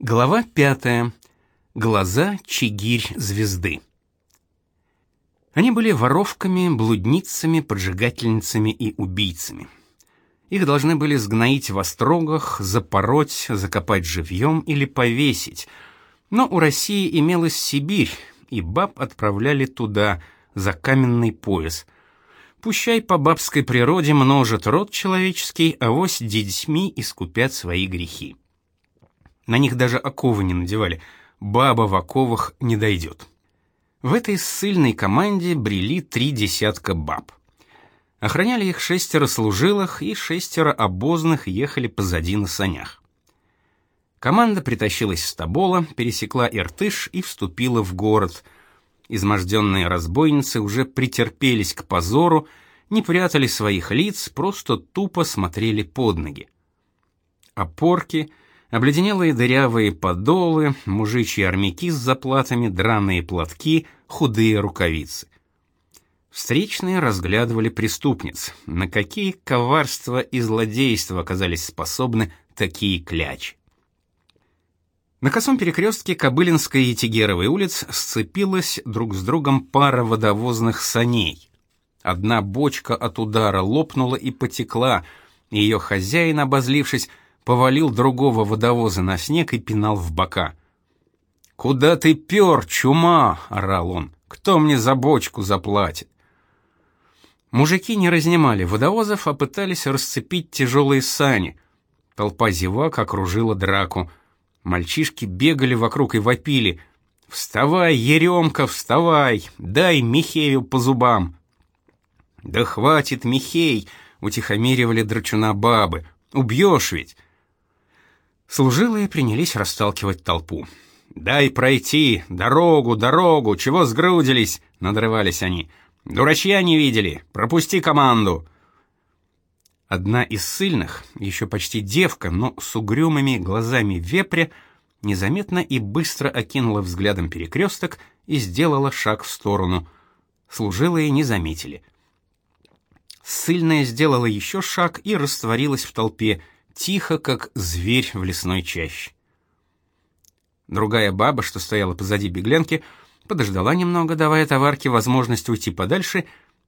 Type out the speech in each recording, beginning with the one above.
Глава пятая. Глаза Чигирь-звезды. Они были воровками, блудницами, поджигательницами и убийцами. Их должны были сгноить в острогах, запороть, закопать живьем или повесить. Но у России имелась Сибирь, и баб отправляли туда, за каменный пояс. Пущай по бабской природе множит род человеческий, а вось детьми искупят свои грехи. На них даже оковы не надевали. Баба в оковах не дойдет. В этой ссыльной команде брели три десятка баб. Охраняли их шестеро служилых, и шестеро обозных ехали позади на санях. Команда притащилась с Тобола, пересекла Иртыш и вступила в город. Изможденные разбойницы уже претерпелись к позору, не прятали своих лиц, просто тупо смотрели под ноги. Опорки — обледенелые дырявые подолы, мужичьи армяки с заплатами, драные платки, худые рукавицы. Встречные разглядывали преступниц. На какие коварства и злодейства оказались способны такие клячи? На косом перекрестке Кобылинской и Тигеровой улиц сцепилась друг с другом пара водовозных саней. Одна бочка от удара лопнула и потекла, и ее хозяин, обозлившись, повалил другого водовоза на снег и пинал в бока. «Куда ты пер, чума?» — орал он. «Кто мне за бочку заплатит?» Мужики не разнимали водовозов, а пытались расцепить тяжелые сани. Толпа зевак окружила драку. Мальчишки бегали вокруг и вопили. «Вставай, Еремка, вставай! Дай Михею по зубам!» «Да хватит, Михей!» — утихомиривали драчуна бабы. «Убьешь ведь!» Служилые принялись расталкивать толпу. «Дай пройти! Дорогу, дорогу! Чего сгрудились?» — надрывались они. «Дурачья не видели! Пропусти команду!» Одна из сильных, еще почти девка, но с угрюмыми глазами вепря, незаметно и быстро окинула взглядом перекресток и сделала шаг в сторону. Служилые не заметили. Сильная сделала еще шаг и растворилась в толпе — тихо, как зверь в лесной чаще. Другая баба, что стояла позади беглянки, подождала немного, давая товарке возможность уйти подальше,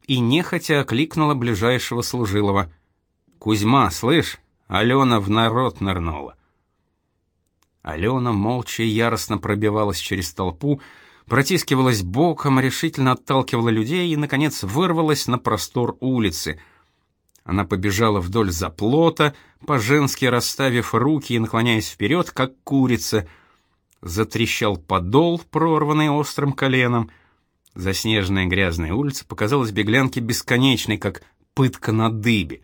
и нехотя окликнула ближайшего служилого. «Кузьма, слышь, Алена в народ нырнула». Алена молча и яростно пробивалась через толпу, протискивалась боком, решительно отталкивала людей и, наконец, вырвалась на простор улицы — она побежала вдоль заплота, по-женски расставив руки и наклоняясь вперед, как курица. Затрещал подол, прорванный острым коленом. Заснеженная грязная улица показалась беглянке бесконечной, как пытка на дыбе.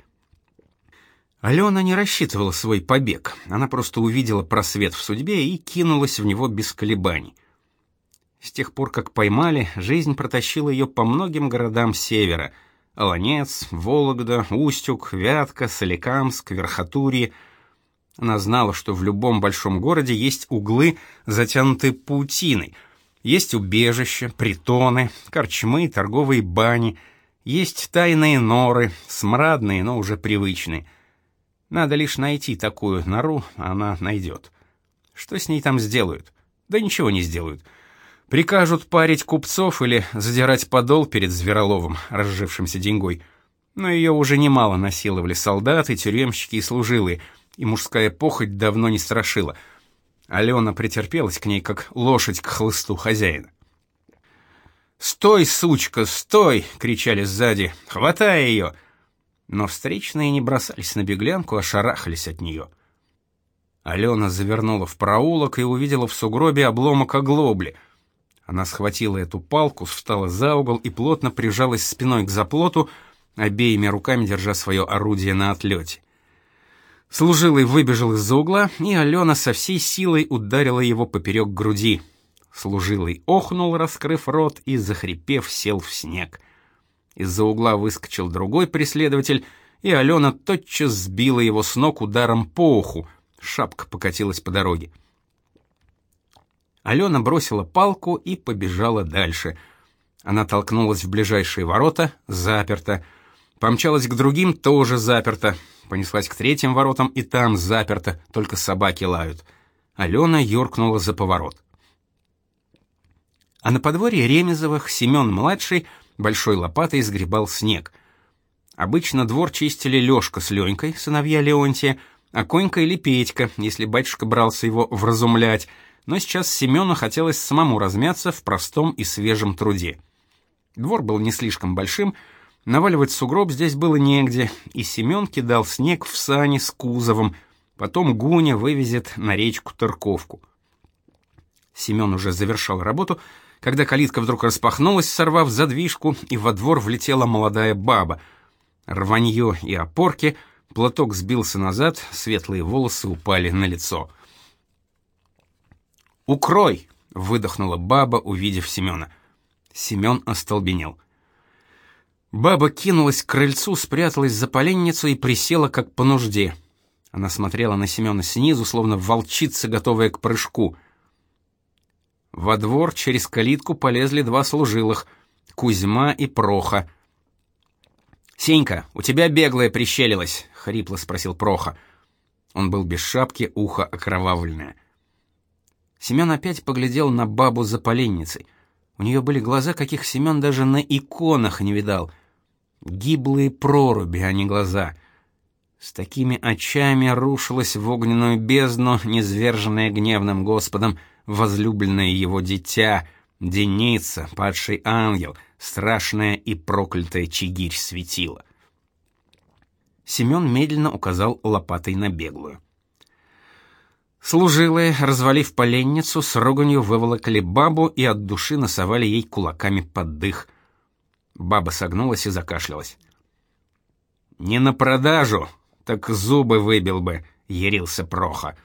Алена не рассчитывала свой побег. Она просто увидела просвет в судьбе и кинулась в него без колебаний. С тех пор, как поймали, жизнь протащила ее по многим городам севера — Олонец, Вологда, Устюг, Вятка, Соликамск, Верхотурье. Она знала, что в любом большом городе есть углы, затянутые паутиной. Есть убежища, притоны, корчмы, торговые бани. Есть тайные норы, смрадные, но уже привычные. Надо лишь найти такую нору, она найдет. Что с ней там сделают? Да ничего не сделают. Прикажут парить купцов или задирать подол перед Звероловым, разжившимся деньгой. Но ее уже немало насиловали солдаты, тюремщики и служилые, и мужская похоть давно не страшила. Алена претерпелась к ней, как лошадь к хлысту хозяина. «Стой, сучка, стой!» — кричали сзади. «Хватай ее!» Но встречные не бросались на беглянку, а шарахались от нее. Алена завернула в проулок и увидела в сугробе обломок оглобли — она схватила эту палку, встала за угол и плотно прижалась спиной к заплоту, обеими руками держа свое орудие на отлете. Служилый выбежал из-за угла, и Алена со всей силой ударила его поперек груди. Служилый охнул, раскрыв рот, и, захрипев, сел в снег. Из-за угла выскочил другой преследователь, и Алена тотчас сбила его с ног ударом по уху. Шапка покатилась по дороге. Алена бросила палку и побежала дальше. Она толкнулась в ближайшие ворота, заперто. Помчалась к другим, тоже заперто. Понеслась к третьим воротам, и там заперто, только собаки лают. Алена юркнула за поворот. А на подворье Ремезовых Семен-младший большой лопатой сгребал снег. Обычно двор чистили Лёшка с Ленькой, сыновья Леонтия, а Конька или Петька, если батюшка брался его вразумлять, но сейчас Семену хотелось самому размяться в простом и свежем труде. Двор был не слишком большим, наваливать сугроб здесь было негде, и Семен кидал снег в сани с кузовом, потом Гуня вывезет на речку Тырковку. Семен уже завершал работу, когда калитка вдруг распахнулась, сорвав задвижку, и во двор влетела молодая баба. Рванье и опорки, платок сбился назад, светлые волосы упали на лицо. «Укрой!» — выдохнула баба, увидев Семена. Семен остолбенел. Баба кинулась к крыльцу, спряталась за поленницу и присела как по нужде. Она смотрела на Семена снизу, словно волчица, готовая к прыжку. Во двор через калитку полезли два служилых — Кузьма и Проха. «Сенька, у тебя беглая прищелилась», — хрипло спросил Проха. Он был без шапки, ухо окровавленное. Семен опять поглядел на бабу за поленницей. У нее были глаза, каких Семен даже на иконах не видал. Гиблые проруби, а не глаза. С такими очами рушилась в огненную бездну, низверженная гневным Господом, возлюбленное его дитя, Деница, падший ангел, страшная и проклятая чигирь светила. Семен медленно указал лопатой на беглую. Служилые, развалив поленницу, с руганью выволокли бабу и от души насовали ей кулаками под дых. Баба согнулась и закашлялась. «Не на продажу, так зубы выбил бы», — ярился Проха.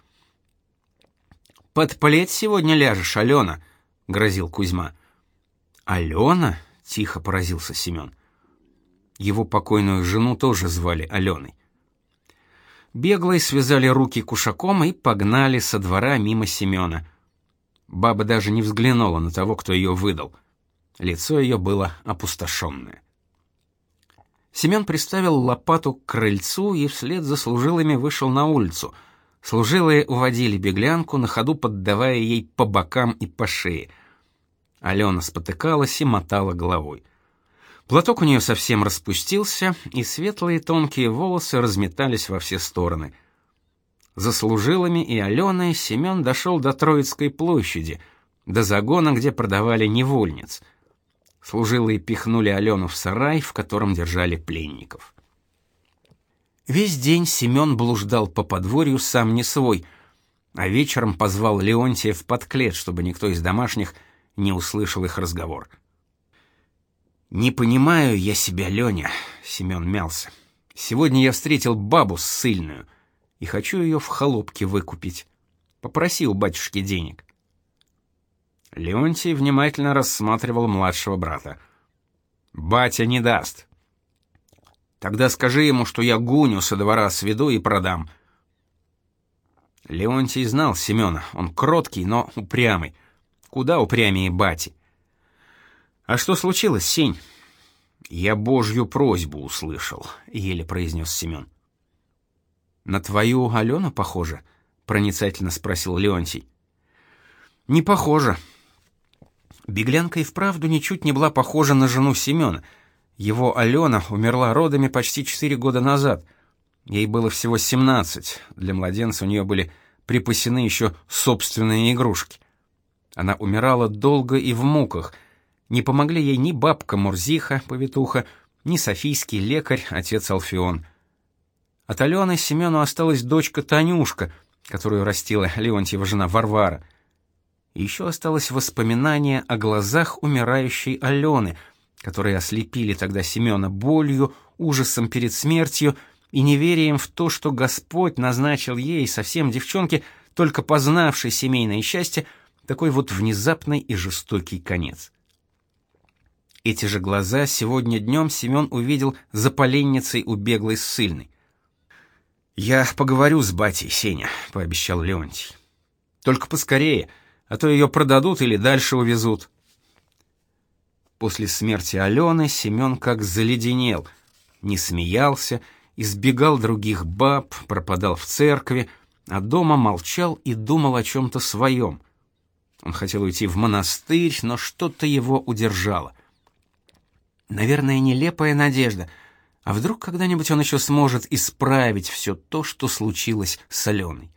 «Под плеть сегодня ляжешь, Алена», — грозил Кузьма. «Алена?» — тихо поразился Семен. Его покойную жену тоже звали Аленой. Беглой связали руки кушаком и погнали со двора мимо Семена. Баба даже не взглянула на того, кто ее выдал. Лицо ее было опустошенное. Семен приставил лопату к крыльцу и вслед за служилыми вышел на улицу. Служилые уводили беглянку, на ходу поддавая ей по бокам и по шее. Алена спотыкалась и мотала головой. Платок у нее совсем распустился, и светлые тонкие волосы разметались во все стороны. За служилами и Аленой Семен дошел до Троицкой площади, до загона, где продавали невольниц. Служилые пихнули Алену в сарай, в котором держали пленников. Весь день Семен блуждал по подворью сам не свой, а вечером позвал Леонтия в подклет, чтобы никто из домашних не услышал их разговор. Не понимаю я себя, Леня, Семен мялся. Сегодня я встретил бабу ссыльную и хочу ее в холопке выкупить. Попроси у батюшки денег. Леонтий внимательно рассматривал младшего брата. Батя не даст. Тогда скажи ему, что я гуню со двора сведу и продам. Леонтий знал Семена, он кроткий, но упрямый. Куда упрямее бати. А что случилось, Сень? Я Божью просьбу услышал, еле произнес Семен. На твою Алену похоже? проницательно спросил Леонтий. Не похоже. Беглянка и вправду ничуть не была похожа на жену Семена. Его Алена умерла родами почти четыре года назад. Ей было всего семнадцать. Для младенца у нее были припасены еще собственные игрушки. Она умирала долго и в муках — не помогли ей ни бабка Мурзиха, повитуха, ни софийский лекарь, отец Алфион. От Алены Семену осталась дочка Танюшка, которую растила Леонтьева жена Варвара. Еще осталось воспоминание о глазах умирающей Алены, которые ослепили тогда Семена болью, ужасом перед смертью и неверием в то, что Господь назначил ей, совсем девчонке, только познавшей семейное счастье, такой вот внезапный и жестокий конец. Эти же глаза сегодня днем Семен увидел за поленницей у беглой ссыльной. «Я поговорю с батей, Сеня», — пообещал Леонтий. «Только поскорее, а то ее продадут или дальше увезут». После смерти Алены Семен как заледенел, не смеялся, избегал других баб, пропадал в церкви, а дома молчал и думал о чем-то своем. Он хотел уйти в монастырь, но что-то его удержало. Наверное, нелепая надежда. А вдруг когда-нибудь он еще сможет исправить все то, что случилось с Аленой?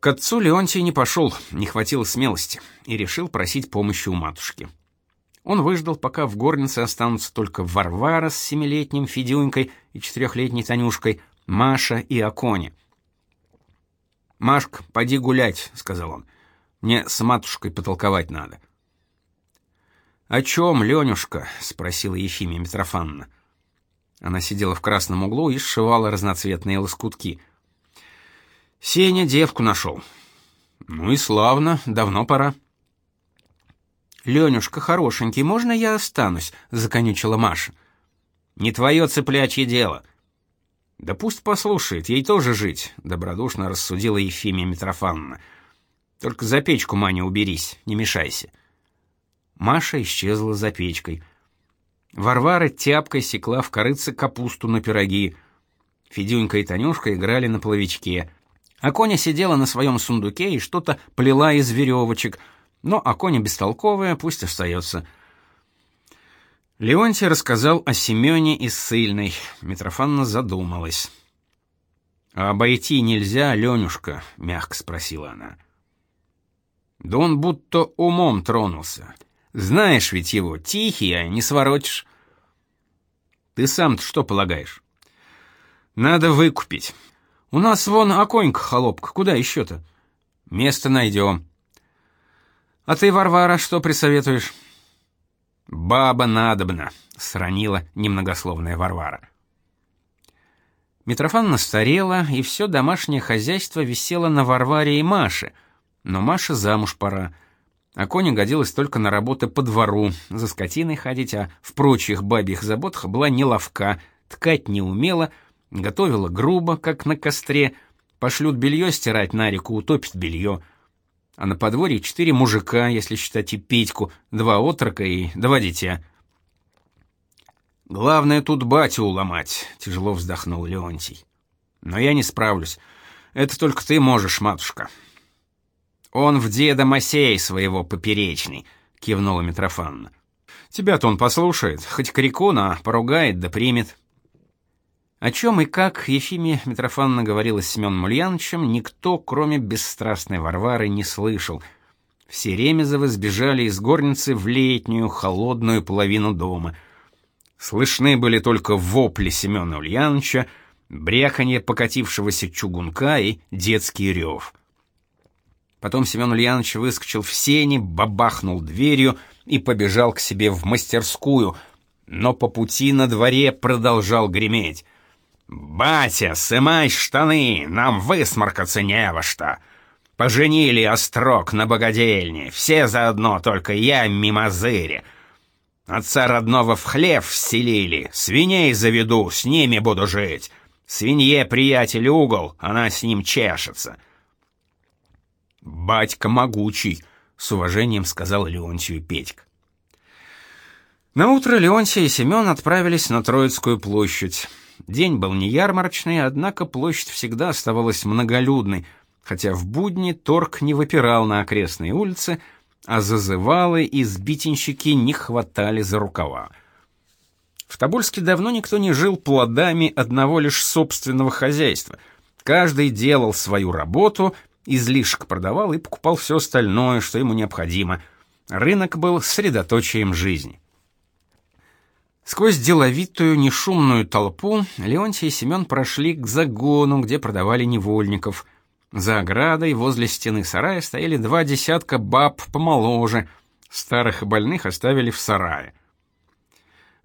К отцу Леонтий не пошел, не хватило смелости, и решил просить помощи у матушки. Он выждал, пока в горнице останутся только Варвара с семилетним Федюнькой и четырехлетней Танюшкой, Маша и Акони. «Машка, поди гулять», — сказал он. «Мне с матушкой потолковать надо». «О чем, Ленюшка?» — спросила Ефимия Митрофановна. Она сидела в красном углу и сшивала разноцветные лоскутки. «Сеня девку нашел». «Ну и славно, давно пора». «Ленюшка хорошенький, можно я останусь?» — законючила Маша. «Не твое цыплячье дело. Да пусть послушает, ей тоже жить, добродушно рассудила Ефимия Митрофановна. Только за печку, Маня, уберись, не мешайся. Маша исчезла за печкой. Варвара тяпкой секла в корыце капусту на пироги. Федюнька и Танюшка играли на плавичке. Аконя сидела на своем сундуке и что-то плела из веревочек, но Аконя бестолковая, пусть остается. Леонтий рассказал о Семене и Сыльной. Митрофанна задумалась. «А обойти нельзя, Ленюшка?» — мягко спросила она. «Да он будто умом тронулся. Знаешь ведь его, тихий, а не своротишь». «Ты сам-то что полагаешь?» «Надо выкупить. У нас вон оконька холопка, куда еще-то?» «Место найдем». «А ты, Варвара, что присоветуешь?» Баба надобна, сранила немногословная Варвара. Митрофанна старела, и все домашнее хозяйство висело на Варваре и Маше. Но Маше замуж пора. А Коня годилась только на работы по двору, за скотиной ходить, а в прочих бабьих заботах была неловка, ткать не умела, готовила грубо, как на костре, пошлют белье стирать на реку, утопит белье — а на подворье четыре мужика, если считать и Петьку, два отрока и два дитя. Главное тут батю уломать, тяжело вздохнул Леонтий. Но я не справлюсь. Это только ты можешь, матушка. Он в деда Масей своего поперечный, кивнула Митрофанна. Тебя-то он послушает, хоть крикуна, поругает да примет. О чем и как Ефимия Митрофановна говорила с Семеном Ульяновичем, никто, кроме бесстрастной Варвары, не слышал. Все Ремезовы сбежали из горницы в летнюю, холодную половину дома. Слышны были только вопли Семена Ульяновича, бряканье покатившегося чугунка и детский рев. Потом Семен Ульянович выскочил в сени, бабахнул дверью и побежал к себе в мастерскую, но по пути на дворе продолжал греметь. «Батя, сымай штаны, нам высморкаться не во что. Поженили острог на богадельне, все заодно, только я мимозыри. Отца родного в хлев вселили, свиней заведу, с ними буду жить. Свинье приятель угол, она с ним чешется». «Батька могучий», — с уважением сказал Леонтию Петька. Наутро Леонтий и Семен отправились на Троицкую площадь. День был не ярмарочный, однако площадь всегда оставалась многолюдной, хотя в будни торг не выпирал на окрестные улицы, а зазывалы и сбитенщики не хватали за рукава. В Тобольске давно никто не жил плодами одного лишь собственного хозяйства. Каждый делал свою работу, излишек продавал и покупал все остальное, что ему необходимо. Рынок был средоточием жизни. Сквозь деловитую, нешумную толпу Леонтий и Семен прошли к загону, где продавали невольников. За оградой возле стены сарая стояли два десятка баб помоложе, старых и больных оставили в сарае.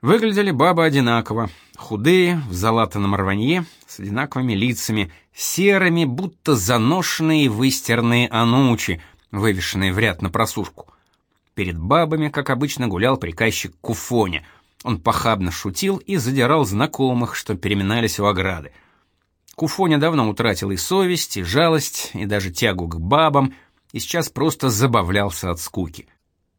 Выглядели бабы одинаково, худые, в залатанном рванье, с одинаковыми лицами, серыми, будто заношенные и выстиранные анучи, вывешенные в ряд на просушку. Перед бабами, как обычно, гулял приказчик Куфоня — он похабно шутил и задирал знакомых, что переминались у ограды. Куфоня давно утратил и совесть, и жалость, и даже тягу к бабам, и сейчас просто забавлялся от скуки.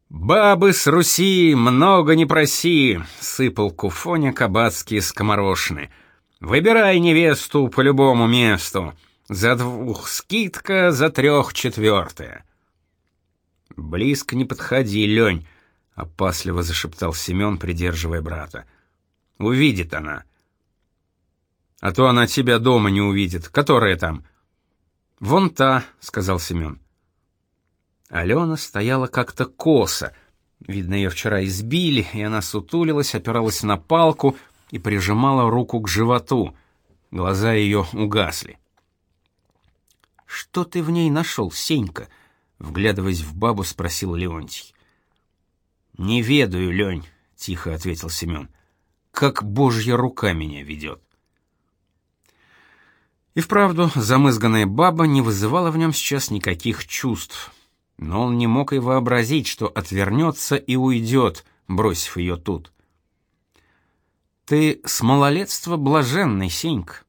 «Бабы с Руси, много не проси!» — сыпал Куфоня кабацкие скоморошины. «Выбирай невесту по любому месту. За двух скидка, за трех четвертая. Близко не подходи, Лень, опасливо зашептал Семен, придерживая брата. Увидит она. А то она тебя дома не увидит. Которая там? Вон та, сказал Семен. Алена стояла как-то косо. Видно, ее вчера избили, и она сутулилась, опиралась на палку и прижимала руку к животу. Глаза ее угасли. «Что ты в ней нашел, Сенька?» Вглядываясь в бабу, спросил Леонтий. «Не ведаю, Лень», — тихо ответил Семен. «Как божья рука меня ведет». И вправду, замызганная баба не вызывала в нем сейчас никаких чувств. Но он не мог и вообразить, что отвернется и уйдет, бросив ее тут. «Ты с малолетства блаженный, Сенька».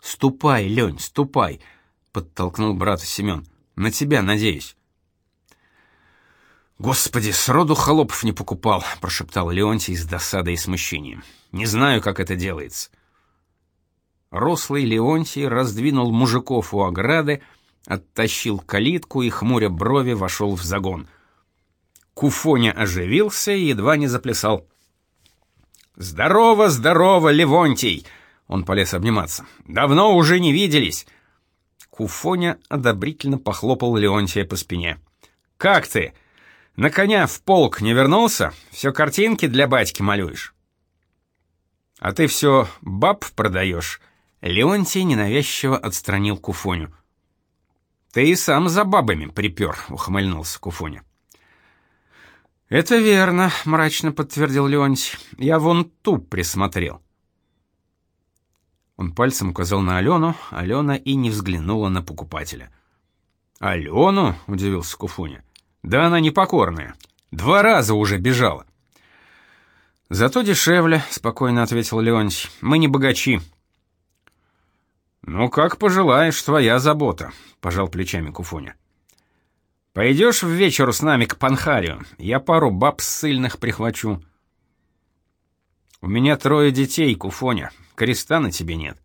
«Ступай, Лень, ступай», — подтолкнул брата Семен. На тебя надеюсь. Господи, сроду холопов не покупал, прошептал Леонтий с досадой и смущением. Не знаю, как это делается. Рослый Леонтий раздвинул мужиков у ограды, оттащил калитку и хмуря брови вошел в загон. Куфоня оживился и едва не заплясал. Здорово, здорово, Левонтий. Он полез обниматься. Давно уже не виделись. Куфоня одобрительно похлопал Леонтия по спине. «Как ты? На коня в полк не вернулся? Все картинки для батьки малюешь?» «А ты все баб продаешь?» Леонтий ненавязчиво отстранил Куфоню. «Ты и сам за бабами припер», — ухмыльнулся Куфоня. «Это верно», — мрачно подтвердил Леонтий. «Я вон ту присмотрел». Он пальцем указал на Алену, Алена и не взглянула на покупателя. «Алену?» — удивился Куфуня. «Да она непокорная. Два раза уже бежала». «Зато дешевле», — спокойно ответил Леонтий. «Мы не богачи». «Ну, как пожелаешь, твоя забота», — пожал плечами Куфуня. «Пойдешь в вечер с нами к Панхарию? Я пару баб ссыльных прихвачу». «У меня трое детей, Куфоня креста на тебе нет.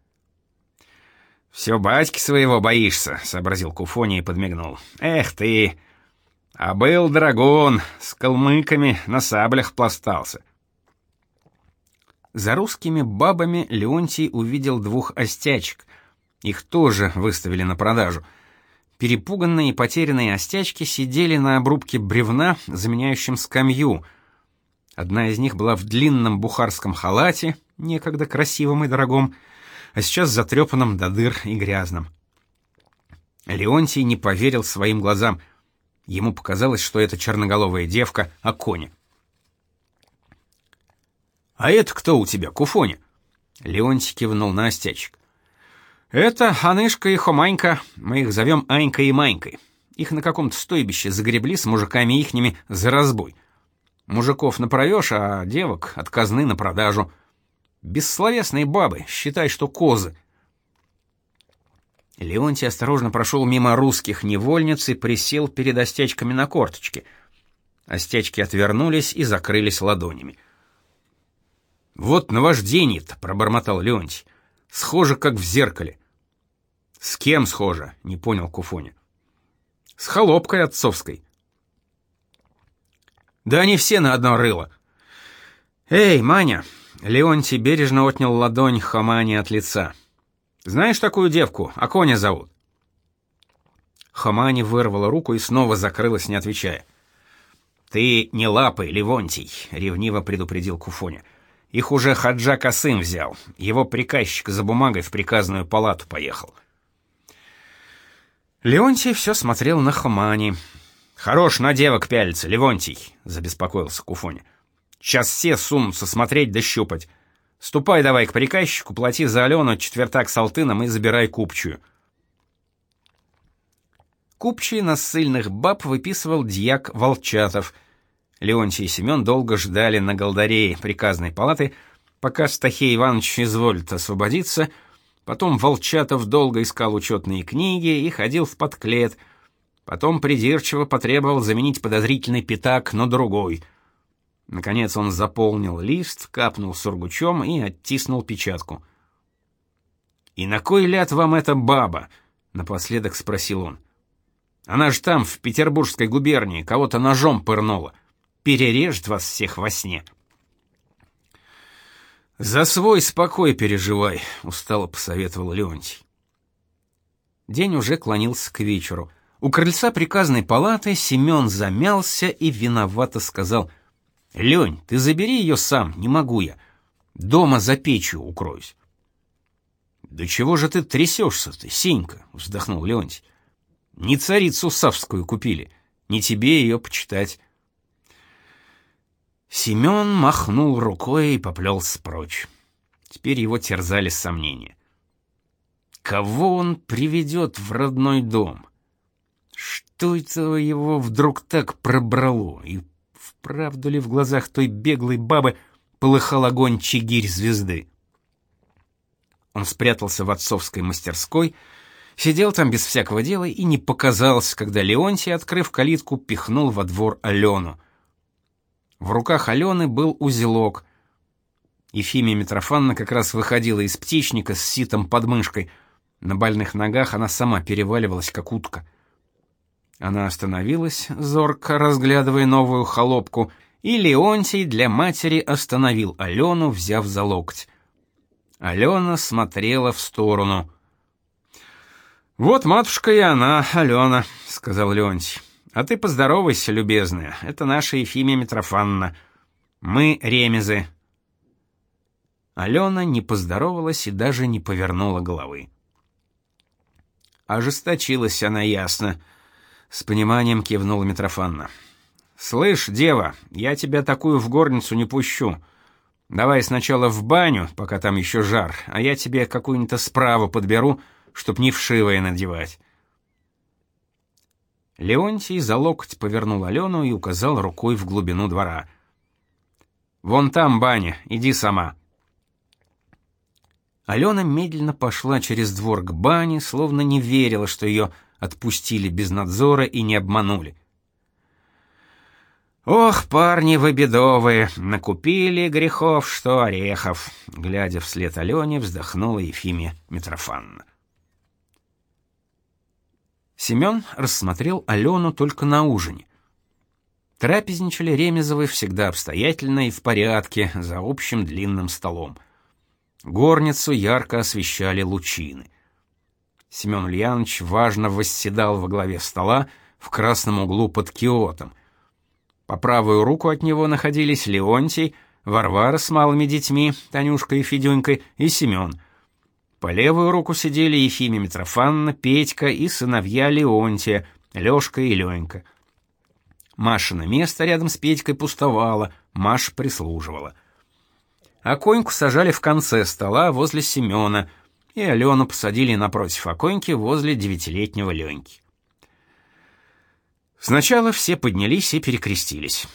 «Все батьки своего боишься», — сообразил Куфони и подмигнул. «Эх ты! А был драгун, с калмыками на саблях пластался». За русскими бабами Леонтий увидел двух остячек. Их тоже выставили на продажу. Перепуганные и потерянные остячки сидели на обрубке бревна, заменяющем скамью. Одна из них была в длинном бухарском халате, некогда красивым и дорогом, а сейчас затрепанным до дыр и грязным. Леонтий не поверил своим глазам. Ему показалось, что это черноголовая девка Аконя. «А это кто у тебя, Куфоня?» Леонтий кивнул на остячек. «Это Анышка и Хоманька, мы их зовем Анькой и Манькой. Их на каком-то стойбище загребли с мужиками ихними за разбой. Мужиков направешь, а девок от казны на продажу. Бессловесные бабы, считай, что козы. Леонтий осторожно прошел мимо русских невольниц и присел перед остячками на корточки. Остячки отвернулись и закрылись ладонями. «Вот наваждение-то», — пробормотал Леонтий. «Схоже, как в зеркале». «С кем схоже?» — не понял Куфоня. «С холопкой отцовской». «Да они все на одно рыло». «Эй, Маня, Леонтий бережно отнял ладонь Хамани от лица. «Знаешь такую девку? А коня зовут?» Хамани вырвала руку и снова закрылась, не отвечая. «Ты не лапай, Левонтий», — ревниво предупредил Куфоня. «Их уже Хаджа Касым взял. Его приказчик за бумагой в приказную палату поехал». Леонтий все смотрел на Хамани. «Хорош на девок пялиться, Левонтий», — забеспокоился Куфоня. Сейчас все сунутся смотреть да щупать. Ступай давай к приказчику, плати за Алену четвертак с алтыном и забирай купчую. Купчий на ссыльных баб выписывал дьяк Волчатов. Леонтий и Семен долго ждали на голдарее приказной палаты, пока Стахей Иванович изволит освободиться, потом Волчатов долго искал учетные книги и ходил в подклет, потом придирчиво потребовал заменить подозрительный пятак на другой — Наконец он заполнил лист, капнул сургучом и оттиснул печатку. «И на кой ляд вам эта баба?» — напоследок спросил он. «Она же там, в Петербургской губернии, кого-то ножом пырнула. Перережет вас всех во сне». «За свой спокой переживай», — устало посоветовал Леонтий. День уже клонился к вечеру. У крыльца приказной палаты Семен замялся и виновато сказал, «Лень, ты забери ее сам, не могу я. Дома за печью укроюсь». «Да чего же ты трясешься-то, Сенька?» — вздохнул Леонтий. «Не царицу Савскую купили, не тебе ее почитать». Семен махнул рукой и поплелся прочь. Теперь его терзали сомнения. Кого он приведет в родной дом? Что это его вдруг так пробрало? И вправду ли в глазах той беглой бабы полыхал огонь чигирь звезды? Он спрятался в отцовской мастерской, сидел там без всякого дела и не показался, когда Леонтий, открыв калитку, пихнул во двор Алену — в руках Алены был узелок. Ефимия Митрофановна как раз выходила из птичника с ситом под мышкой. На больных ногах она сама переваливалась, как утка. Она остановилась, зорко разглядывая новую холопку, и Леонтий для матери остановил Алену, взяв за локоть. Алена смотрела в сторону. «Вот матушка и она, Алена», — сказал Леонтий. А ты поздоровайся, любезная. Это наша Ефимия Митрофановна. Мы ремезы. Алена не поздоровалась и даже не повернула головы. Ожесточилась она ясно. С пониманием кивнула Митрофанна. «Слышь, дева, я тебя такую в горницу не пущу. Давай сначала в баню, пока там еще жар, а я тебе какую-нибудь справу подберу, чтоб не вшивое надевать. Леонтий за локоть повернул Алену и указал рукой в глубину двора. «Вон там баня, иди сама». Алена медленно пошла через двор к бане, словно не верила, что ее отпустили без надзора и не обманули. «Ох, парни вы бедовые, накупили грехов, что орехов!» Глядя вслед Алене, вздохнула Ефимия Митрофановна. Семен рассмотрел Алену только на ужине. Трапезничали Ремезовы всегда обстоятельно и в порядке за общим длинным столом. Горницу ярко освещали лучины. Семен Ульянович важно восседал во главе стола в красном углу под киотом. По правую руку от него находились Леонтий, Варвара с малыми детьми, Танюшкой и Федюнькой, и Семен — по левую руку сидели Ефимия Митрофановна, Петька и сыновья Леонтия, Лёшка и Ленька. Маша на место рядом с Петькой пустовала, Маша прислуживала. Аконьку сажали в конце стола возле Семена, и Алену посадили напротив Аконьки возле девятилетнего Леньки. Сначала все поднялись и перекрестились.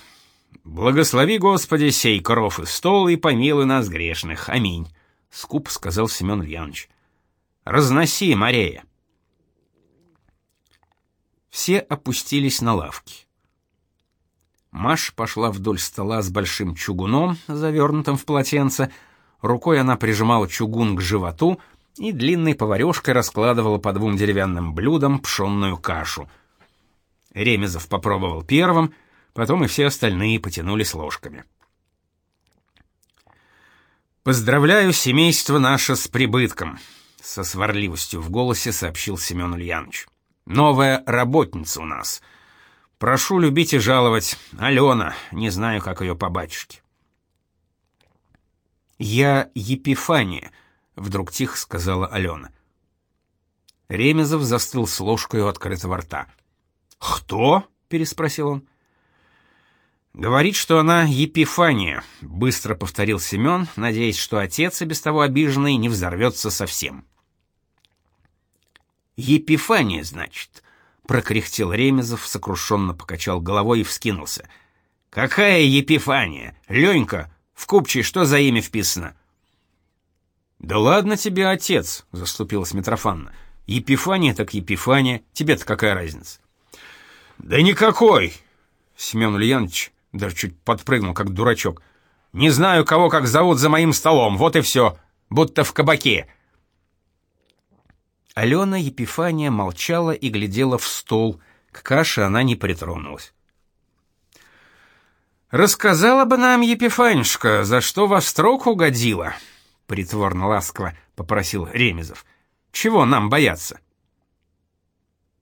«Благослови, Господи, сей коров и стол, и помилуй нас грешных. Аминь» скуп сказал Семен Ульянович. Разноси, Марея. Все опустились на лавки. Маш пошла вдоль стола с большим чугуном, завернутым в полотенце. Рукой она прижимала чугун к животу и длинной поварёшкой раскладывала по двум деревянным блюдам пшенную кашу. Ремезов попробовал первым, потом и все остальные потянулись ложками. Поздравляю семейство наше с прибытком, со сварливостью в голосе сообщил Семен Ульянович. Новая работница у нас. Прошу любить и жаловать. Алена, не знаю, как ее по батюшке. Я Епифания, вдруг тихо сказала Алена. Ремезов застыл с ложкой у открытого рта. «Кто?» — переспросил он. Говорит, что она Епифания, быстро повторил Семен, надеясь, что отец и без того обиженный не взорвется совсем. Епифания, значит, прокряхтел Ремезов, сокрушенно покачал головой и вскинулся. Какая Епифания? Ленька, в купчей что за имя вписано? Да ладно тебе, отец, заступилась Митрофанна. Епифания так Епифания, тебе-то какая разница? Да никакой, Семен Ульянович даже чуть подпрыгнул, как дурачок. «Не знаю, кого как зовут за моим столом, вот и все, будто в кабаке». Алена Епифания молчала и глядела в стол. К каше она не притронулась. Рассказала бы нам Епифанишка, за что во строк угодила, притворно ласково попросил Ремезов. Чего нам бояться?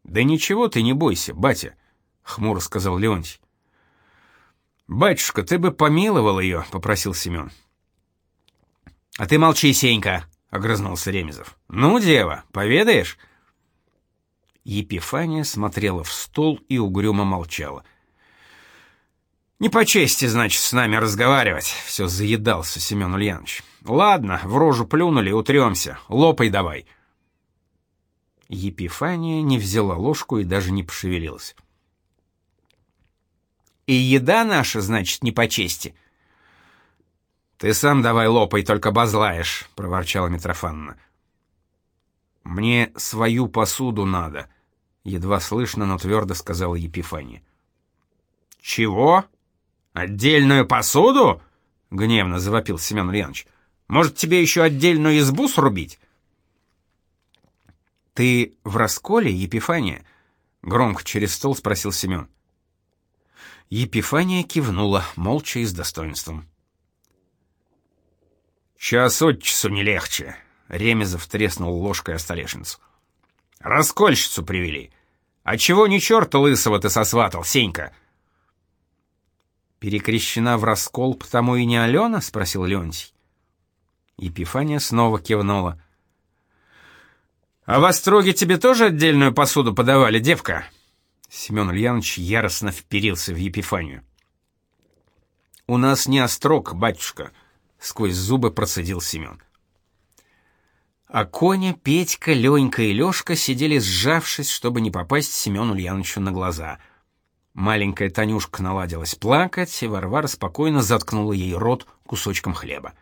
Да ничего ты не бойся, батя, хмуро сказал Леонтий. Батюшка, ты бы помиловал ее, попросил Семен. А ты молчи, Сенька, огрызнулся Ремезов. Ну, дева, поведаешь? Епифания смотрела в стол и угрюмо молчала. Не по чести, значит, с нами разговаривать, все заедался Семен Ульянович. Ладно, в рожу плюнули, утремся. Лопай давай. Епифания не взяла ложку и даже не пошевелилась. И еда наша, значит, не по чести. Ты сам давай лопай, только базлаешь, проворчала Митрофановна. Мне свою посуду надо, едва слышно, но твердо сказала Епифания. Чего? Отдельную посуду? гневно завопил Семен Ульянович. Может, тебе еще отдельную избу срубить? Ты в расколе, Епифания? громко через стол спросил Семен. Епифания кивнула, молча и с достоинством. Час от часу не легче, Ремезов треснул ложкой о столешницу. Раскольщицу привели. А чего ни черта лысого ты сосватал, Сенька? Перекрещена в раскол, потому и не Алена?» — спросил Леонтий. Епифания снова кивнула. «А в Остроге тебе тоже отдельную посуду подавали, девка?» Семен Ульянович яростно вперился в Епифанию. «У нас не Острог, батюшка», — сквозь зубы процедил Семен. А Коня, Петька, Ленька и Лешка сидели сжавшись, чтобы не попасть Семену Ульяновичу на глаза — Маленькая Танюшка наладилась плакать, и Варвара спокойно заткнула ей рот кусочком хлеба.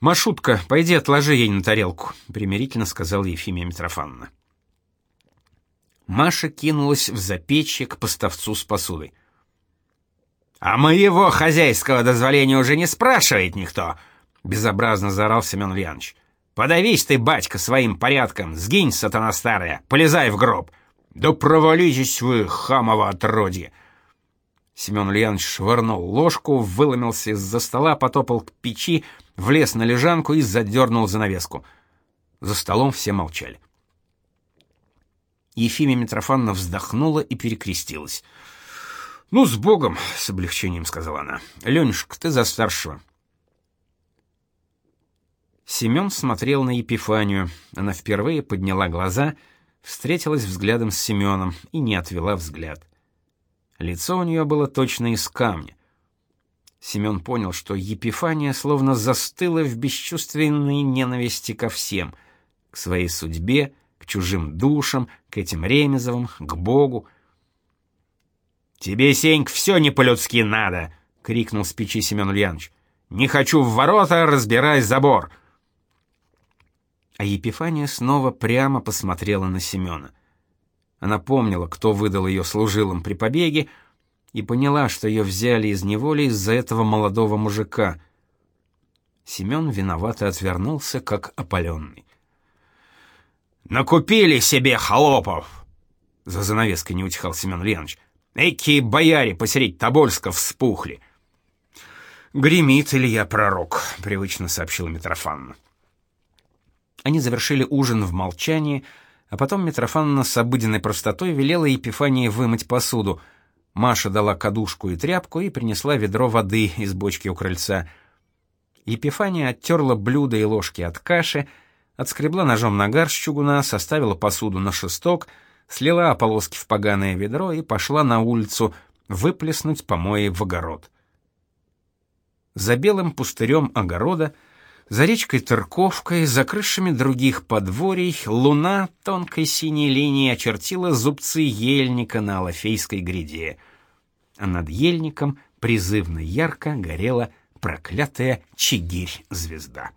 «Машутка, пойди отложи ей на тарелку», — примирительно сказала Ефимия Митрофановна. Маша кинулась в запечье к поставцу с посудой. «А моего хозяйского дозволения уже не спрашивает никто!» — безобразно заорал Семен Ульянович. «Подавись ты, батька, своим порядком! Сгинь, сатана старая! Полезай в гроб!» «Да провалитесь вы, хамово отродье!» Семен Ульянович швырнул ложку, выломился из-за стола, потопал к печи, влез на лежанку и задернул занавеску. За столом все молчали. Ефимия Митрофановна вздохнула и перекрестилась. «Ну, с Богом!» — с облегчением сказала она. «Ленюшка, ты за старшего». Семен смотрел на Епифанию. Она впервые подняла глаза — встретилась взглядом с Семеном и не отвела взгляд. Лицо у нее было точно из камня. Семен понял, что Епифания словно застыла в бесчувственной ненависти ко всем, к своей судьбе, к чужим душам, к этим Ремезовым, к Богу. «Тебе, Сеньк, все не по-людски надо!» — крикнул с печи Семен Ульянович. «Не хочу в ворота, разбирай забор!» А Епифания снова прямо посмотрела на Семена. Она помнила, кто выдал ее служилым при побеге, и поняла, что ее взяли из неволи из-за этого молодого мужика. Семен виновато отвернулся, как опаленный. «Накупили себе холопов!» За занавеской не утихал Семен Ленович. «Эки бояре посередь Тобольска вспухли!» «Гремит Илья Пророк», — привычно сообщила Митрофановна. Они завершили ужин в молчании, а потом Митрофановна с обыденной простотой велела Епифании вымыть посуду. Маша дала кадушку и тряпку и принесла ведро воды из бочки у крыльца. Епифания оттерла блюда и ложки от каши, отскребла ножом нагар с чугуна, составила посуду на шесток, слила ополоски в поганое ведро и пошла на улицу выплеснуть помои в огород. За белым пустырем огорода — за речкой Тырковкой, за крышами других подворий, луна тонкой синей линией очертила зубцы ельника на Алафейской гряде. А над ельником призывно ярко горела проклятая Чигирь-звезда.